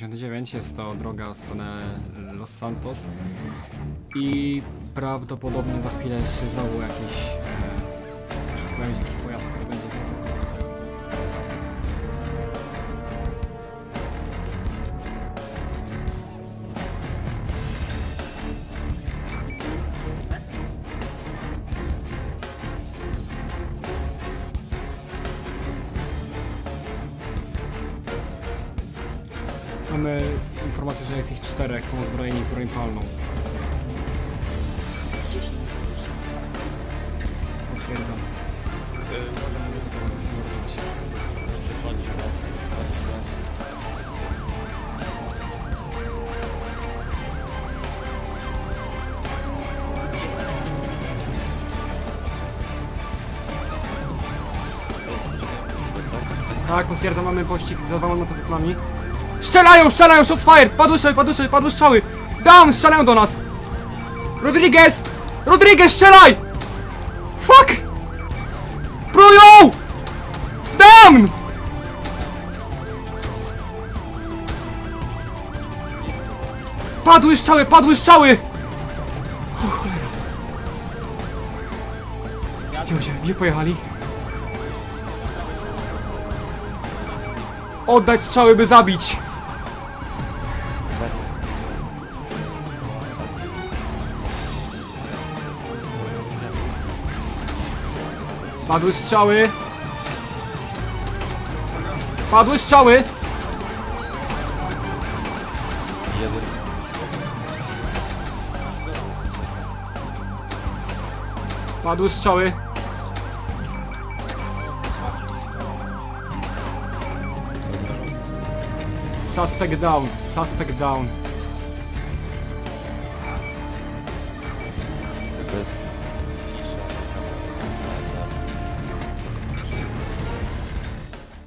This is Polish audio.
59 jest to droga w stronę Los Santos i prawdopodobnie za chwilę się znowu jakiś Mamy informację, że jest ich czterech, są uzbrojeni broń palną. Potwierdzam. Tak, potwierdzam, mamy pościg za dwoma motocyklami. Strzelają, strzelają, shots fire! Padły, strzały, padły, strzały, padły strzały! Down, strzelają do nas! Rodriguez! Rodriguez, strzelaj! Fuck! Prują! Down! Padły strzały, padły strzały! O. Gdzie, się, gdzie pojechali? Oddać strzały, by zabić! Padły strzały! Padły strzały! Padły strzały! Suspect down, suspect down.